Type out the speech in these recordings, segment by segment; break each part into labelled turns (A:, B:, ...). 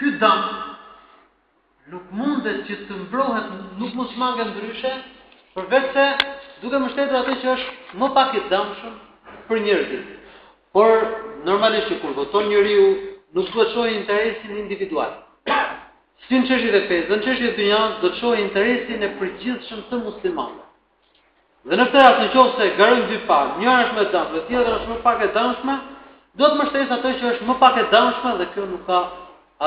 A: Ky dëm nuk mundet që të mbrohet, nuk mund të shmanget ndryshe, përveçse duke mbështetur atë që është më pak i dëmshëm për njerëzit. Por normalisht që kur voton njeriu, nuk duhet të shohë interesin individual. Si në çështjet e fesë dhe në çështjet e dynjasë do të shohë interesin e përgjithshëm të muslimanëve. Dhe në këtë rast në qoftë se garojmë dy palë, njëra është më e dëmshme dhe tjetra është më pak e dëmshme, do të mbështesë atë që është më pak e dëmshme dhe kjo nuk ka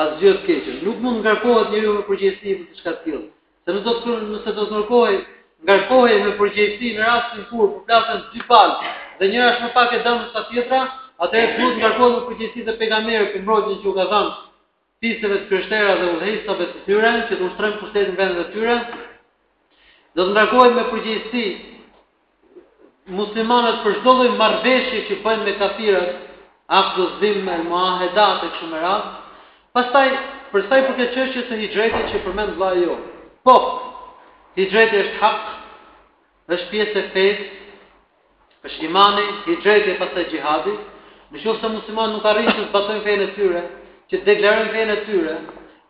A: asgjë të keqe. Nuk mund të ngarkohet njeriu me përgjegjësi për diçka të tillë. Se nëse do të, nëse do të ngarkohej, ngarkohej me përgjegjësi në rastin kur përplasen dy palë dhe njëra është më pak e dëmshme se tjetra, atëherë duhet të ngarkohet me përgjegjësi dhe pejgamberi për mbrojtjen që u ka dhënë fiseve të krishtera dhe udhëheqësave të tyre që të ushtrojnë pushtetin në vendet e tyre, do të ngarkohen me përgjegjësi muslimanët për çdo lloj marrëveshje që bëjnë me qafirat, akdu dhimme, el muahedat e kështu me radhë. Pastaj, për sa i përket çështjes së hixhretit që përmend vllai, jo. Po. Hixhreti është hak. Është pjesë e fesë, është imani, hixhreti e pastaj xhihadi. Në qoftë se muslimanët nuk arrijnë të zbatojnë fenë e tyre, që të deklarojnë fenë e tyre,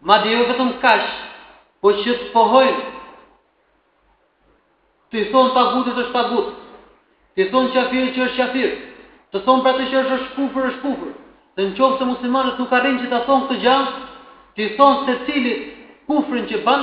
A: madje jo vetëm kaq, po që të pohojnë t'i thonë tagutit është tagut. T'i thonë qafirit që është qafir. Të thonë për atë që është është kufër, është kufër. Dhe në qoftë se muslimanët nuk arrijnë që ta thonë këtë gjë, t'i thonë secilit kufrin që
B: ban,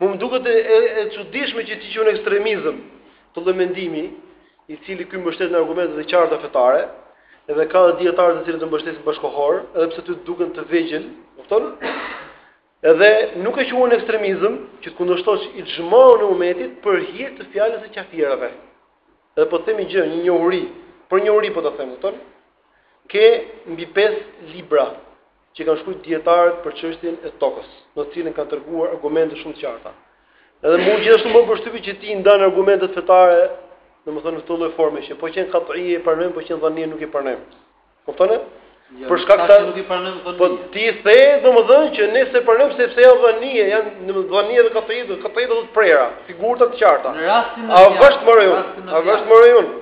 B: Mu më duket e,
A: e, e
B: çuditshme që ti e quan ekstremizëm këtë lloj mendimi, i cili ky mbështet në argumente të qarta fetare, edhe ka dijetarë të cilët e mbështesin bashkëkohorë, edhe pse ty të duken të vegjël, kupton? Edhe nuk e quan ekstremizëm që të kundërshtosh ixhmaun e umetit për hir të fjalës së qafirave. Edhe po të them një gjë, për njohuri, për njohuri po ta them, kupton? Ke mbi 5 libra që kanë shkruajt dijetarët për çështjen e tokës, në të cilën kanë treguar argumente shumë të qarta. Edhe mua gjithashtu më bën përshtypje që ti ndan argumentet fetare, domethënë në këtë lloj forme që po qenë katije e pranojmë, po qenë dhanije nuk e pranojmë. Kuptoni?
A: Ja, për shkak se nuk i pranojmë dhanije.
B: Po ti the, domethënë që ne s'e pranojmë sepse janë dhanije, janë dhanije dhe katije, katije do të prera, të sigurta të qarta.
A: Në rastin
B: e A vështë më rajon? A vështë më rajon?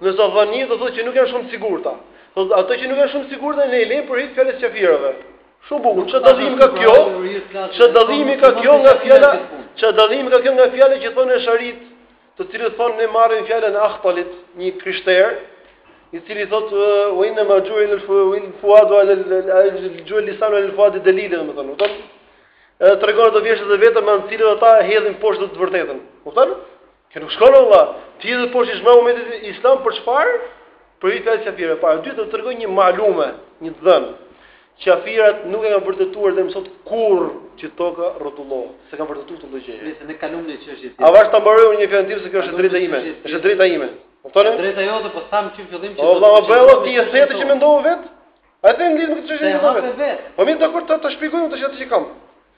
B: Ndërsa dhanije do thotë që nuk janë shumë të sigurta. Thotë ato që nuk janë shumë të sigurta ne i lëmë për hir të fjalës së qafirave. Shumë bukur. Çfarë dallimi ka kjo? Çfarë dallimi ka kjo nga fjala? Çfarë dallimi ka kjo nga fjala që thonë esharit, të cilët thonë ne marrim fjalën e Ahtalit, një krishter, i cili thotë u inna ma ju'il al-fu'il fuadu ala al-ju'il lisan ala al-fuad dalil, domethënë, kupton? Edhe tregon ato vjershat e veta me të cilat ata hedhin poshtë të vërtetën. Kupton? Kjo nuk shkon o vëlla. Ti edhe po shet ixhmain e umetit islam për çfarë? Për hir të fjalës qafirëve. E para, e dyta do të tregoj një malume, një të dhënë. Qafirat nuk e kanë vërtetuar deri më sot kurr që toka rrotullohet. S'e kanë vërtetuar këtë gjë.
A: Nëse ne kalojmë në çështje
B: tjetër. Avash ta mbaroj unë një fjalë tjetër se kjo është e drejta ime. Është e drejta ime.
A: Kupton? Drejta jote po tham qysh në fillim
B: që. O vëlla, bëu ti e thetë që mendova vet. A e ke lidhje me këtë çështje? Po mirë, dakor, ta shpjegojmë këtë
A: çështje që kam.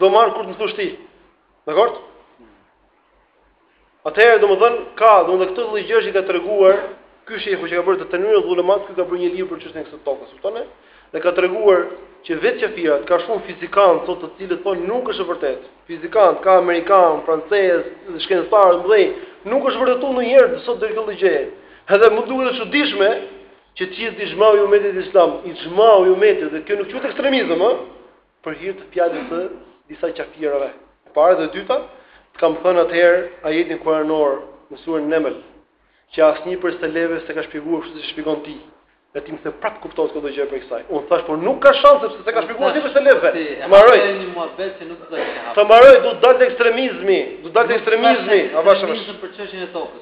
B: do marr kur të më thosh ti. Dakor? Atëherë domethënë ka, domethënë këtë lloj gjëje e ka treguar ky shehu që ka bërë të trenuar dhulmat, ky ka bërë një libër për çështjen e kësaj tokës, kupton? Dhe ka treguar që vetë qafirat ka shumë fizikan sot të cilët thonë nuk është e vërtetë. Fizikan ka amerikan, francez, shkencëtarë të mëdhenj, nuk është vërtetuar ndonjëherë sot deri këtë gjë. Edhe më duket e çuditshme që ti je ixhmau i umetit islam, ixhmau i umetit dhe kjo nuk quhet ekstremizëm, ëh? për hir të fjalës së disa qafirëve. E para dhe e dyta, të kam thënë atëherë ajetin kuranor në surën Neml, që asnjë prej selefëve s'e ka shpjeguar kështu si shpjegon ti. Dhe ti më the prap kupton këtë gjë për kësaj. Unë thash po nuk ka shans sepse s'e ka shpjeguar ndonjë prej selefëve. Të mbaroj.
A: Të
B: mbaroj, do të dalë ekstremizmi, do të dalë ekstremizmi, avash.
A: Për çështjen e tokës.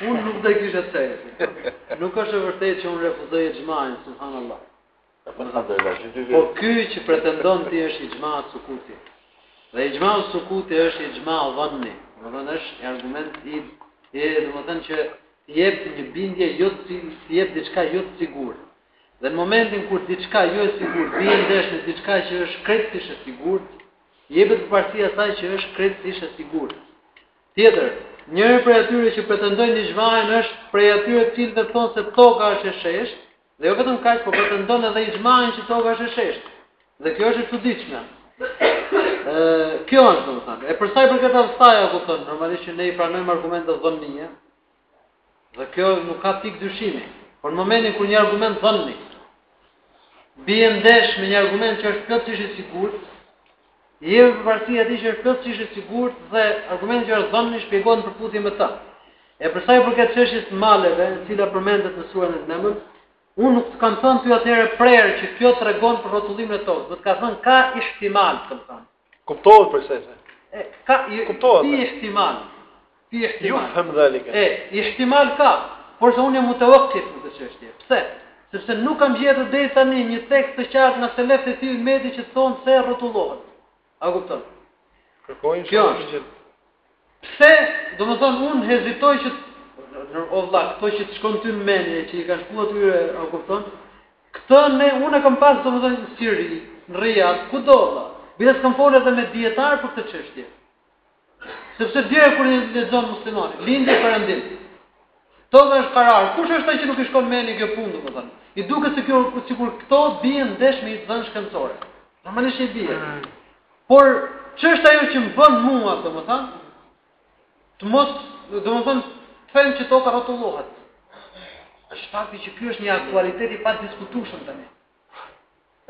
B: Unë nuk do e
A: kisha thënë. Nuk është e
C: vërtetë që
B: unë refuzoj ixhmain, subhanallahu.
C: Po
A: sa do të thotë?
B: Po
A: ky që pretendon ti është ixhma sukuti. Dhe ixhma sukuti është ixhma dhanni. Domethënë është argument i e domethënë që të jep një bindje jo, të, të jep diçka jo të sigurt. Dhe në momentin kur diçka jo e sigurt bie ndesh me diçka që është krejtësisht e sigurt, jepet përparësi asaj që është krejtësisht e sigurt. Tjetër, njëri prej atyre që pretendojnë ixhmaën është prej atyre të cilët thonë se toka është e sheshtë, dhe jo vetëm kaq, por pretendon edhe ixhmaën që toka është e sheshtë. Dhe kjo është e çuditshme. Ë, kjo është domethënë. E përsa i përket asaj, kupton, normalisht që ne i pranojmë argumentet dhannije, Dhe kjo nuk ka pik dyshimi. Por në momentin kur një argument dhanni, bie ndesh me një argument që është plotësisht i sigurt, jepet përparësi atij që është plotësisht i sigurt dhe argumenti që është dhanni shpjegohet në përputhje me të. E për sa i përket çështjes së maleve, e cila përmendet në surën e Neml, unë nuk të kam thënë ty atëherë prerë që kjo tregon për rrotullimin e tokës, dhe të kam thënë ka ihtimal, domethënë.
B: Kuptohet për se se.
A: E, ka, i,
B: Kuptohet,
A: ihtimal. Ihtimal.
B: Jufhem dhalike.
A: E, ihtimal ka, por se unë jam mutevekkif në këtë çështje. Pse? Sepse nuk kam gjetur deri tani një tekst të qartë nga selefët e umetit që thonë se rrotullohet. A kupton?
B: Kërkojnë
A: shumë të gjithë. Pse, domethënë unë hezitoj që o vëlla, këto që të shkon ty në mendje, që i ka shku edhe atyre, a kupton? Këto unë e kam pas, domethënë, në Siri, në Rijad, kudo, vlla. Biles kam folë edhe me dijetarë për këtë çështje. Sepse deri kur e lexon muslimani, lindje perëndim. Të dhe është karar, kush është ai që nuk i shkon në mendje kjo punë, domethënë? I duket se kjo, sikur këto bien ndesh me një të dhënë shkencore. Normalisht i bie. Mm. Por ç'është ajo që më bën mua, domethënë, të mos, domethënë, të them që toka rrotullohet. Është fakti që ky është një aktualitet i padiskutueshëm tani.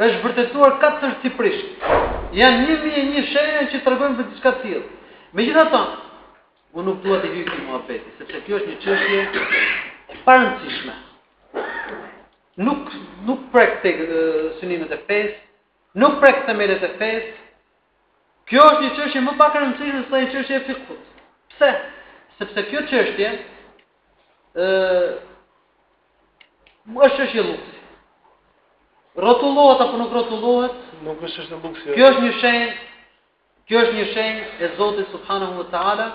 A: Është vërtetuar katërcipërisht. Janë 1001 shenja që tregojnë për diçka të tillë. Megjithatë, unë nuk dua të hyj në këtë muhabet, sepse kjo është një çështje e parëndësishme. Nuk nuk prek tek synimet e fesë, Nuk prek themelet e fesë. Kjo është një çështje më pak e rëndësishme se sa një çështje e fikhut. Pse? Sepse kjo çështje ë është çështje luksi. Rrotullohet apo nuk rrotullohet?
B: Nuk është çështje luksi.
A: Kjo është një shenjë Kjo është një shenjë e Zotit subhanahu wa taala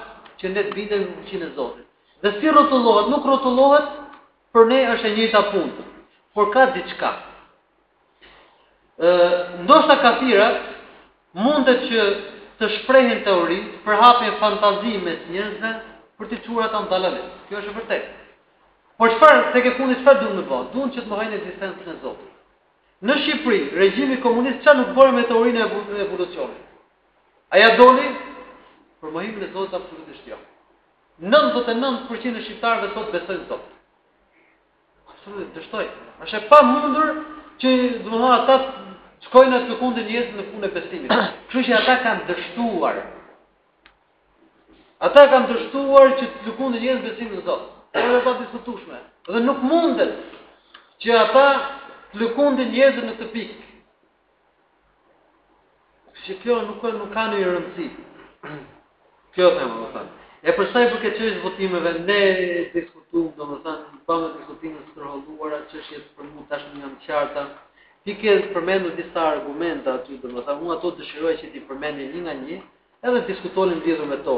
A: që ne të bindemi me fuqinë e Zotit. Dhe si rrotullohet, nuk rrotullohet, për ne është e njëjta punë. Por ka diçka Ë, ndoshta kafirat mundet që të shprehin teori, të përhapin fantazi mes njerëzve për t'i çuar ata në dalalet. Kjo është e vërtetë. Por çfarë tek e fundit çfarë duan të bëjnë? Duan që të mohojnë ekzistencën e Zotit. Në Shqipëri, regjimi komunist çfarë nuk bëri me teorinë e evolucionit? A ja doli për mohimin e Zotit absolutisht jo. 99% e shqiptarëve sot besojnë në Zot. Absolutisht, dështoi. Është e pamundur që domethënë ata të shkojnë të lëkundin njerëzit në punën e besimit. Kështu që ata kanë dështuar. Ata kanë dështuar që të lëkundin njerëzit prej besimit në Zot. E padiskutueshme. Dhe nuk mundet që ata të lëkundin njerëzit në këtë pikë. Që kjo nuk ka nuk ka ndonjë rëndësi. Këtë them, domethënë. E për sa i përket çështjes së votimeve, ne diskutuam, domethënë, bëmë diskutime të tërholluara, çështjet për mua tashmë janë të qarta. Ti ke përmendur disa argumenta aty, domethënë, unë ato dëshiroj që t'i përmendim një nga një, edhe të diskutojmë lidhur me to.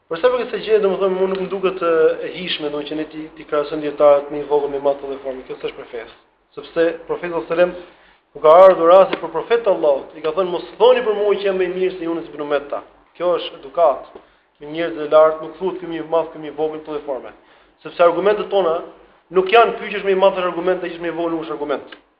A: Për sa i
B: përket kësaj gjëje, domethënë mua nuk më duket e hijshme domethënë që ne t'i t'i krahasojmë dijetarët më i vogël më i madh në këtë formë. Kjo s'është prej fesë. Sepse profeti sallallahu alajhi wasallam kur ka ardhur rasti për profetët e Allahut, i ka thënë mos thoni për mua që jam më i mirë se Yunus ibn Metta. Kjo është edukatë. Me njerëz të lartë nuk thuhet ky më i madh, ky më i vogël në këtë formë. Sepse argumentet tona nuk janë ky që është më i madh është argument, ai që është më i vogël nuk është argument.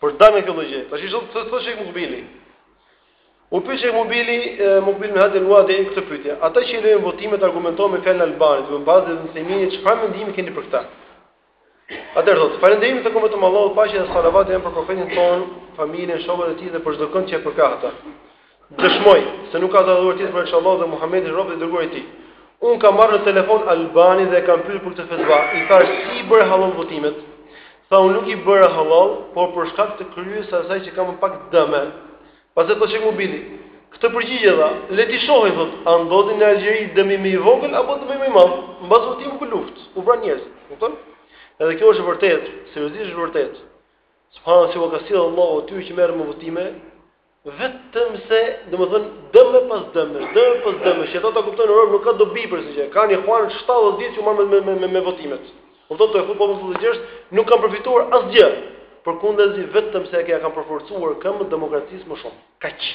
B: Por dalim te kjo gjë. Tash ç'thotë Shejh Mukbili. U pyet Shejh Mukbili, Mukbil bin Hadi el Wadi këtë pyetje. Ata që lejojnë votimet argumentojnë me fjalën e Albanit, Ibn Bazit, Uthejminit, çfarë mendimi keni për këtë? Atëherë thotë, falënderimi i takon vetëm Allahut, paqja dhe salavati janë për profetin tonë, familjen, shokët e tij dhe për çdokënd që e përkrah ata. Dëshmoj se nuk ka të adhuruar tjetër përveç Allahut dhe Muhamedi rob e i dërguar i tij. Unë kam marrë në telefon Albanin dhe e kam pyetur për këtë fetva. I thashë si i bëre hallall votimet? Tha unë nuk i bëre hallall, por për shkak të kryerjes së asaj që ka më pak dëme. Pastaj thotë Shejh Mukbili, këtë përgjigje dha, le ti shohë thotë, a ndodhi në Algjeri dëmi më i vogël apo dëmi më i madh? Mbas votimit u bë luftë, u vran njerëz, kupton? Edhe kjo është e vërtetë, seriozisht është e vërtetë. Subhanallah s'u ka sjellë Allahu atyre që merren me votime, Vetëm se, domethënë, dëme pas dëmesh, dëme pas dëmesh, që ata ta kuptojnë robtë nuk ka dobi prej kësaj gjë. Kanë ihuanët 70 vjet që u marr me me me, me votimet. Kupton të futur popullin në zgjedhje, nuk kanë përfituar asgjë. Përkundrazi vetëm se ia kanë përforcuar këmbët demokracisë më shumë. Kaq.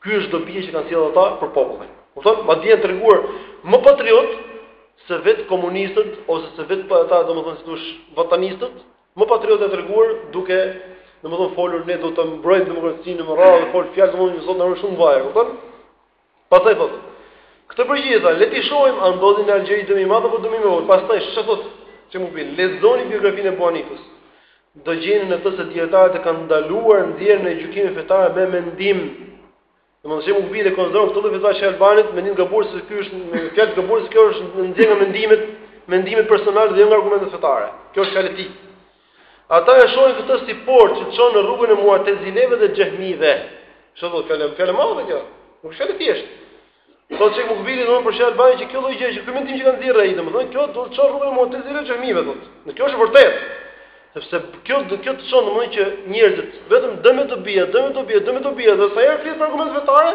B: Kjo është dobia që kanë sjellë ata për popullin. Kupton? Madje janë treguar më patriotë se vetë komunistët ose se vetë ata, domethënë, si thosh, vatanistët, Më patriotë janë treguar duke, domethënë folur ne do ta mbrojmë demokracinë me radhë dhe folur fjalë domethënë Zot na ruaj shumë vajë, kupton? Pastaj thotë, këtë përgjigje dha, le ta shohim a ndodhi në Algjeri dëmi i madh apo dëmi i vogël. Pastaj çfarë thotë? Shejh Mukbili, lexoni biografinë e Ebu Hanifes. Do gjeni në të se dijetarët e kanë ndaluar nxjerrjen e gjykimit fetar me mendim. Domethënë Shejh Mukbili e konsideron këtë fetvanë e Albanit mendim të gabuar se ky është fjalë e gabuar se kjo është nxjerrë nga mendimet, mendimet personale dhe jo nga argumentet fetare. Kjo është fjala e tij. Ata e shohin këtë si portë që çon në rrugën e Mu'tazileve dhe Xehmive. Shiko këtë fjalë, fjalë e madhe kjo. Nuk është fjalë e thjeshtë. Po Shejh Mukbili domethënë për Shejh Albanin që kjo lloj gjë që ky mendim që ka nxjerrë ai, domethënë kjo të çon rrugën e Mu'tazileve dhe Xehmive thotë. Dhe kjo është e vërtetë. Sepse kjo do kjo të çon domethënë që njerëzit vetëm dëm e dobi, dëm e dobi, dëm e dobi, dhe sa herë flet me argumente fetare,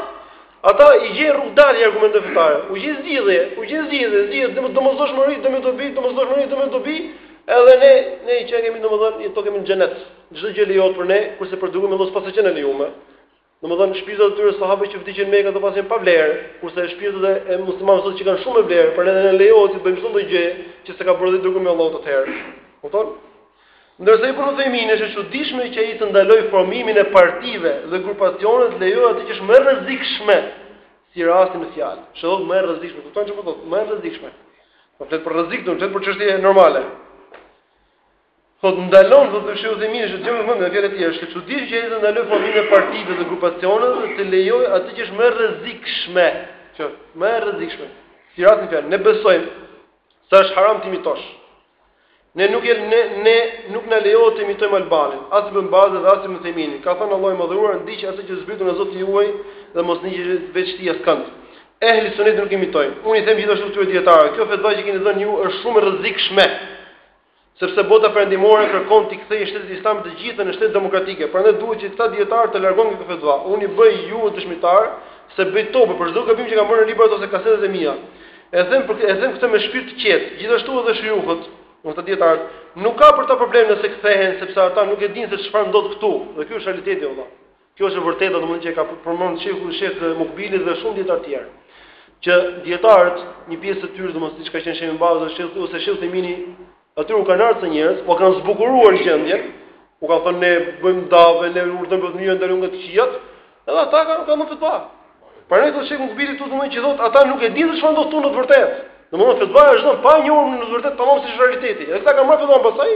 B: ata i gjejnë rrugëdalje argumenteve fetare. U gjejnë zgjidhje, u gjejnë zgjidhje, zgjidhje domosdoshmëri, dëm e dobi, domosdoshmëri, dëm e dobi, edhe ne ne qenkemi domethënë jetokemi në xhenet. Çdo gjë lejohet për ne, kurse për të dërguarin e Allahut s'paska qenë lejuar. Domethënë shpirtrat e tyre sahabëve që vdiqën në Mekë ato paskan pa vlerë, kurse shpirtrat e, e muslimanëve sot qenkan shumë me vlerë, por edhe ne lejohet të bëjmë çdo lloj gjë që s'e ka bërë i dërguari i Allahut atëherë. Kupton? Ndërsa Ibn Uthaymin është e çuditshme që ai që ndaloi formimin e partive dhe grupacioneve, lejoi atë që është më e rrezikshme si rasti në fjalë. Ça thotë më e rrezikshme, kupton çfarë po thotë? Më e rrezikshme. Po flet për rrezik, s'po flet për çështje normale. Po ndalon do të shihë dhe mirë është gjëmë mendë në fjalët e është çudi që ai të ndalojë formën e partive dhe grupacioneve dhe të lejojë atë që është më rrezikshme. Që më rrezikshme. Si rasti në fjalë, ne besojmë se është haram të imitosh. Ne nuk e ne ne nuk na lejohet të imitojmë Albanin, as Ibn Bazën dhe as Ibn Utheminin. Ka thënë Allahu i madhëruar, ndiq atë që ka zbritur nga Zoti juaj dhe mos ndiq veç tij askënd. Ehli sunet nuk imitojnë. Unë i them gjithashtu këtyre dijetarëve, kjo fetva që keni dhënë ju është shumë e rrezikshme. Sepse bota perëndimore kërkon t'i kthejë shtetet islame të gjitha në shtete demokratike, prandaj duhet që këta dijetarë të largohen nga kjo fetva. Unë i bëj ju dëshmitar se bëj tobe për çdo gabim që kam bërë në librat ose kasetet e mia. E them për e them këtë me shpirt të qetë, gjithashtu edhe shujuhët, këta dijetarët, nuk ka për ta problem nëse kthehen, sepse ata nuk e dinë se çfarë ndodh këtu. Dhe ky është realiteti vëlla. Kjo është e vërteta, domethënë që e ka përmend Shejhu Shejh Mukbili dhe shumë dijetarë të tjerë. Që dijetarët, një pjesë e tyre, domethënë siç ka qenë Shejh Bin Bazi dhe Shejh ose Shejh Uthemini, atyre u kanë ardhur njerëz, ua kanë zbukuruar gjendjen, u kanë thënë ne bëjmë dave, ne urdhërojmë për të mirë ndalojmë nga të këqijat, edhe ata kanë dhënë fetva. Prandaj thotë Shejh Mukbili këtu domethënë që thotë ata nuk e dinë se çfarë ndodh në të vërtetë. Domethënë fetva është dhënë pa njohur në të vërtetë tamam si është realiteti. Edhe ata kanë marrë fetva
A: pastaj,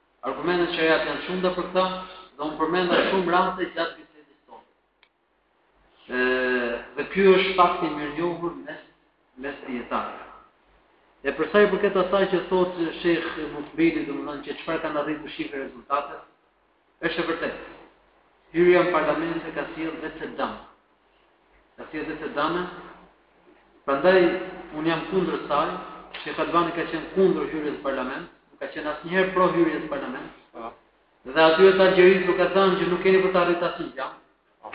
A: Argumentet sheriatike janë të shumta për këtë dhe unë përmenda shumë raste gjatë bisedës tonë. Ë dhe ky është fakt i mirënjohur mes mes dijetarëve. E për sa i përket asaj që thotë Shejh Mukbili, domethënë që çfarë kanë arritur shih rezultatet, është e vërtetë. Hyrja në parlament ka sjellë vetëm dëm. Ka sjellë vetëm dëme. Prandaj unë jam kundër saj. Sheh Albani ka qenë kundër hyrjes në parlament, nuk ka qenë asnjëherë pro hyrjes në parlament.
B: Po.
A: Dhe atyre të Algjerisë u ka thënë që nuk keni për të arrit asnjë gjë. Po.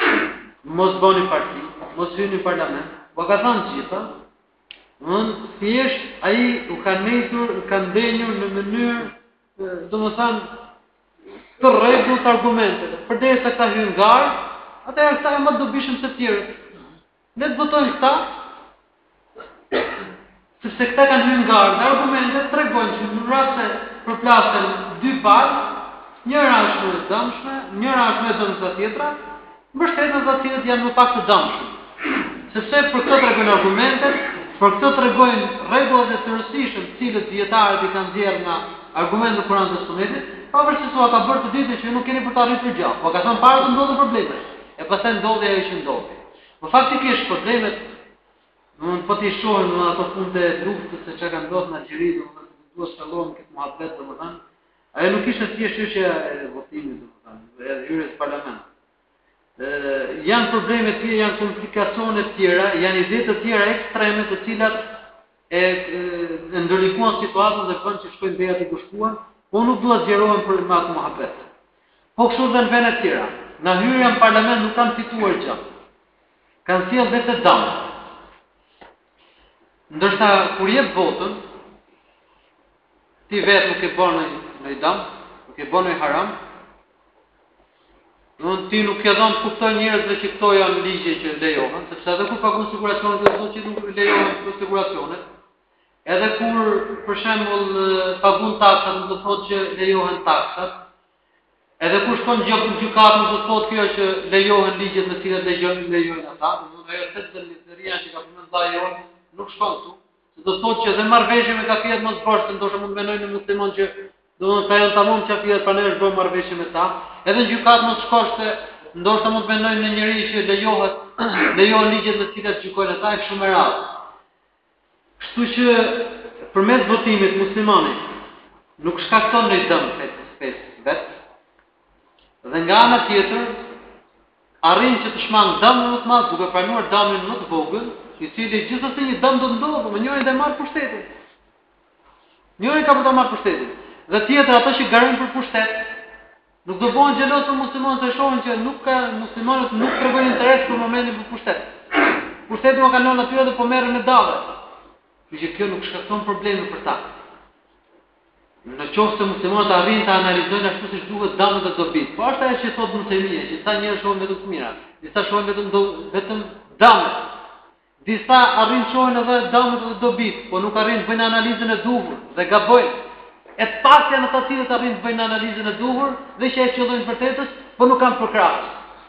A: Mos bëni parti, mos hyni në parlament. Ua ka thënë të gjitha. Unë thjesht ai u ka ndejtur, u ka ndenjur në mënyrë domethënë të rregullt argumenteve. Përderisa këta hyjnë në garë, atëherë këta janë më dobishëm se të tjerët. Ne të votojmë këta. Sepse këta kanë hyrë në garë, argumentet tregojnë që në rast se përplasen dy palë, njëra është më e dëmshme, njëra është më e dëmshme se tjetra, Mbështeten ata të cilët janë më pak të dëmshëm. Sepse për këtë tregojnë argumentet, për këtë tregojnë rregullat e tërësishme të cilat dijetarët i kanë nxjerrë nga argumentet e Kuranit dhe Sunetit, pavarësisht se ua ka bërë të ditur që ju nuk keni për të arritur gjë, ua ka thënë para të ndodhin probleme. E pastaj ndodhi ajo që ndodhi. Po faktikisht problemet Në po t'i shohim në ato punët e luftës se çka ka ndodhur në Algjeri, do të thotë duhet të shkallon këtë muhabet domethënë, Ajo nuk ishte thjesht çështja e votimit, domethënë, edhe hyrjes në parlament. Ë janë probleme të tjera, janë komplikacione të tjera, janë ide të tjera ekstreme të cilat e, e ndërlikuan situatën dhe kanë që shkojnë deri aty ku shkuan, po nuk duhet zgjerohem për më atë muhabet. Po kështu dhe në vende të tjera, nga hyrja në parlament nuk kanë fituar gjë. Kanë sjellë vetëm dëm. Ndërsa kur jep votën, ti vetë nuk e bën ndonjë dam, nuk e bën ndonjë haram, ti nuk je dhënë të kuptojnë njerëzve që këto janë ligje që lejohen, sepse edhe kur paguan siguracionet, do të thotë që nuk lejohen për siguracionet, edhe kur për shembull paguan taksat, nuk do të thotë që lejohen taksat, Edhe kur shkon në gjykatë nuk do të thotë kjo që lejohen ligjet me të cilat gjykojnë, gjykojnë ata, do të thotë ajo teoria që ka përmendur ai nuk shkon këtu. Se do të thotë që dhe marrëveshje me kafirat mos bësh, se ndoshta mund të mendojnë ndonjë musliman që do të thotë ata janë tamam kafirat pa ne bëjmë marrëveshje me ta. Edhe në gjykatë mos shkosh se ndoshta mund të mendojnë ndonjëri që lejohet lejohen ligjet me të cilat gjykojnë ata e kështu me radhë. Kështu që përmes votimit muslimani nuk shkakton ndonjë dëm fesë fesë vet dhe nga ana tjetër arrin që të shmangë dëmin më të madh duke pranuar dëmin më të vogël, i cili gjithsesi një dëm do të ndodhë, se njëri do të marrë pushtetin. Njëri ka për ta marrë pushtetin dhe tjetër ato që garojnë për pushtet Nuk do bëhen xheloz për muslimanët se shohin që nuk ka muslimanët nuk tregojnë interes për momentin për pushtet. Pushteti ua kalon atyre dhe po merren me dave. Kështu që kjo nuk shkakton probleme për ta. Në qoftë se muslimanët arrijnë ta analizojnë ashtu siç duhet damet dhe dobitë. Po është ajo që thotë Ibn Taymija, që disa njerëz shohin vetëm të mirat, disa shohin vetëm do, vetëm damet. Disa arrijnë të shohin edhe dëmet dhe dobitë, por nuk arrijnë të bëjnë analizën e duhur dhe gabojnë. E paktë janë ata të cilët arrijnë të bëjnë analizën e duhur dhe që e qëllojnë të vërtetën, por nuk kanë përkrahës.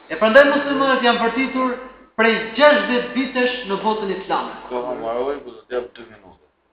A: E prandaj muslimanët janë vërtitur prej gjashtëdhjetë vitesh në botën islame.
C: Koha mbaroi, po do të jap dy minuta.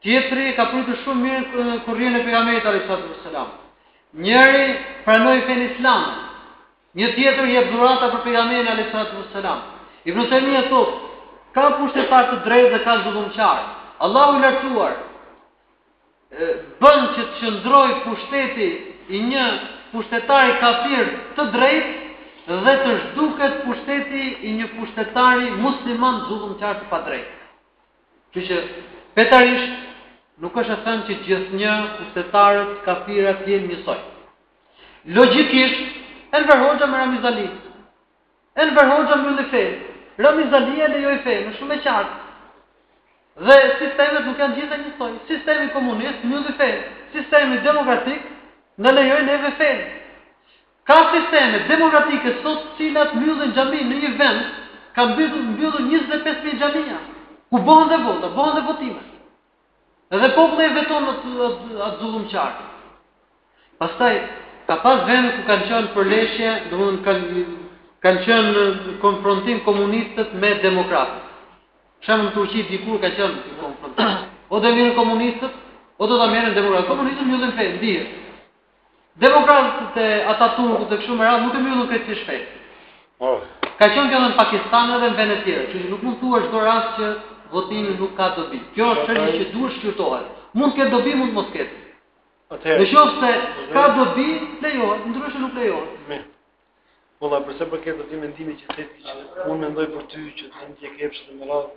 A: Tjetri e ka pritur shumë mirë korrierin e Pejgamberit alejhi salatu vesselam. Njëri pranoi fenë islame. Një tjetër jep dhurata për Pejgamberin alejhi salatu vesselam. Ibn Taymija thotë, ka pushtetar të drejtë dhe ka zullumqar. Allahu i lartuar bën që të qëndrojë pushteti i një pushtetari kafir të drejtë dhe të zhduket pushteti i një pushtetari musliman zullumqar të padrejtë. Kështu që, fetarisht, nuk është e thënë që gjithnjë pushtetarët kafira të jenë njësoj. Logjikisht, Enver Hoxha me Ramiz Ali. Enver Hoxha mbylli fenë. Ramiz Ali e lejoi fenë, është shumë e qartë. Dhe sistemet nuk janë gjitha njësoj. Sistemi komunist mbylli fenë. Sistemi demokratik na lejoi neve fenë. Ka sisteme demokratike sot të cilat mbyllin xhaminë në një vend ka mbyllur mbyllur njëzet e pesë mijë xhamia ku bëhen dhe vota bëhen dhe votime dhe populli e voton atë atë zullumqar pastaj ka pas vende ku kanë qenë përleshje domethënë kanë kanë qenë konfrontim komunistët me demokratët Shembull në Turqi dikur ka qenë në konfrontim. O do e merrnin komunistët, o do ta merrnin demokratët. Komunistët mbyllin fenë, dihet. Demokratët e Ataturkut e kështu me radhë nuk e mbyllën këtë aq shpejt.
C: Oh.
A: Ka qenë kjo edhe në Pakistan edhe në vende tjera, që nuk mund të thuash çdo rast që votimi nuk ka dobi. Kjo është çështje që duhet shqyrtohet. Mund të ketë dobi, mund të mos ketë.
B: Atëherë.
A: Në qoftë se ka dobi, lejohet, ndryshe nuk lejohet.
B: Me. Po la përse për këtë ti mendimi që the ti që unë mendoj për ty që
A: ti
B: ndjek epshin me radhë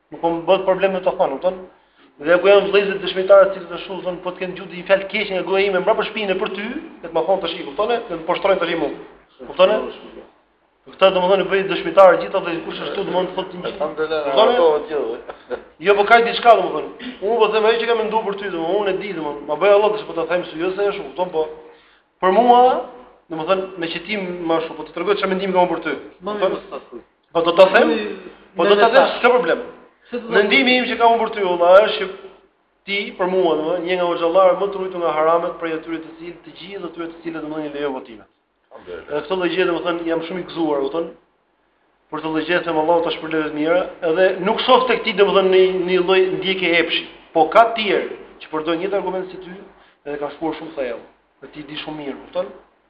B: Nuk po më bëhet problem me ta thënë, kupton? Dhe ku janë vëllezërit dëshmitarë të cilët kshu thon po të kenë dëgju një fjalë keq nga goja ime mbrapa shpinën për ty, le të ma thon tash i kupton e do të poshtrojnë tash më. Kupton e? Këtë domethënë e bëj dëshmitarë gjithë ato kush është këtu domethënë
C: ti.
B: Kupton e? Jo po ka diçka domethënë. Unë po them ajo që kam menduar për ty do më unë e di do më. Ma bëj hallall që po ta them se jo se është kupton po. Për mua, domethënë meqë ti më shumë po të tregoj çfarë mendimi kam për ty.
A: Më
B: mirë
A: mos ta thuaj.
B: Po do ta them, po do ta them, s'ka problem. Mendimi im që kam për ty vallahi është që ti për mua do një nga hoxhallarët më të rujtur nga haramet prej atyre të cilë të gjithë atyre të cilët domethënë i lejojnë votimet. Edhe këto lëgjë domethënë jam shumë i gëzuar, domethënë për të lëgjë them Allahu ta shpërbleftë me të mira, edhe nuk shoh tek ti domethënë një lloj ndjekje epshi, po ka të tjerë që përdor një argument si ty, edhe ka shkuar shumë thellë. Dhe ti di shumë mirë, kupton?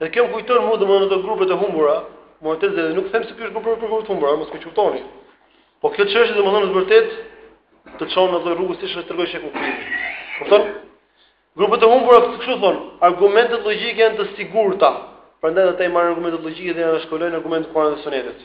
B: Dhe kjo më kujton mua domethënë ato grupet e humbura, Mu'tazila, dhe nuk them se ky është prej grupeve të humbura, mos më keqkuptoni. Po kjo çështje domethënë është vërtet të çon në atë rrugë siç e tregoi Sheikh Mukbil. Kupton? Grupet e humbura kështu thon, argumentet logjike janë të sigurta. Prandaj ata i marrin argumentet logjike dhe anashkalojnë argumentet e
A: Kuranit dhe Sunetit.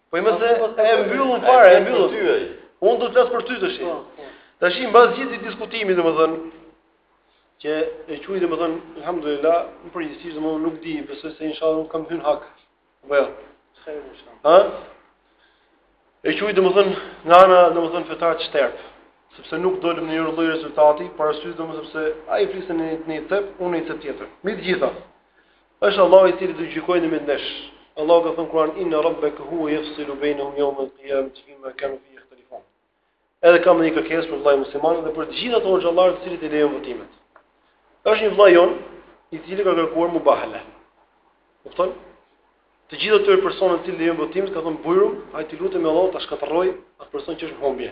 B: Po mirë se e mbyllëm fare, e mbyllëm
C: ty ai.
B: Unë do të flas për ty tash. Po, po. Tash mbas gjithë diskutimin domethënë që e quaj domethënë alhamdulillah, në përgjithësi domethënë nuk di, besoj se inshallah nuk kam hyrë hak. Po jo. Ha? E quaj domethënë nga ana domethënë fetar të shterp, sepse nuk dolëm në një lloj rezultati, për arsye domethënë sepse ai fliste në një cep, unë në një cep tjetër. Me të gjitha. Është Allahu i cili do gjykojë në mes nesh. Allahu ka thënë në Kur'an inna rabbaka huwa yafsilu bainahum yawm al-qiyamah fima kanu fihi yakhtalifun. Edhe kam një kërkesë për vëllezër muslimanë dhe për të gjithë ato dexhallë të cilët i lejojnë votimet. Është një vëlla i jonë i cili ka kërkuar mubahala. Kupton? Të gjithë ato persona të cilët i lejojnë votimet ka thënë bujrum, hajt t'i lutemi Allahut ta shkatërrojë atë person që është në humbje.